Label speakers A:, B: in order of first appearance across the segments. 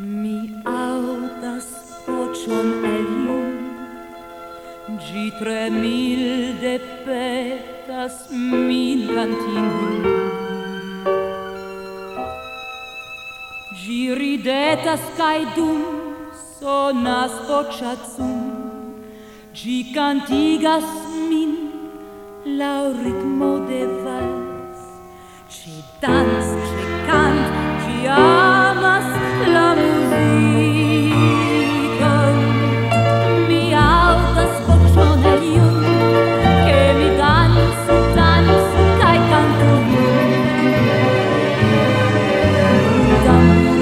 A: Mi audas voĉon elium, Gi ĝi tre milde petas min cantinum. Gi ridetas kaj dum sonas voĉacum, Gi cantigas min laŭ ritmo de va.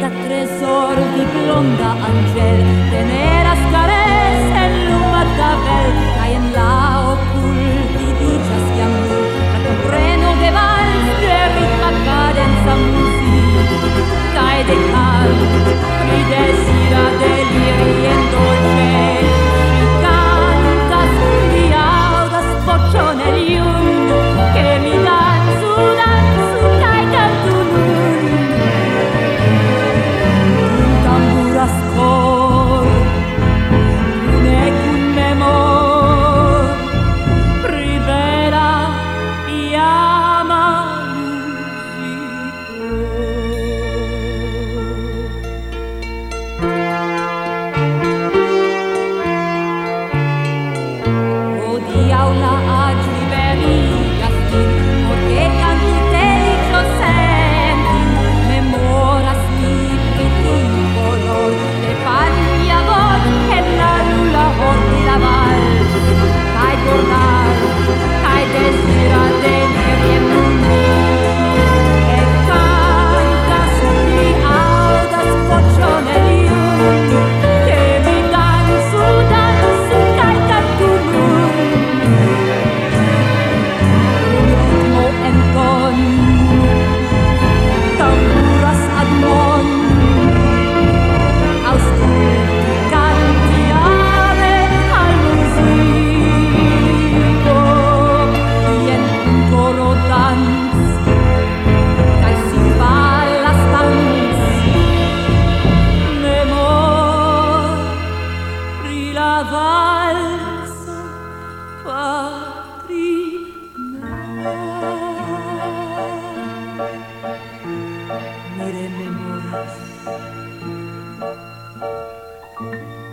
A: da tresor di blonda angel, tenera scarella. Música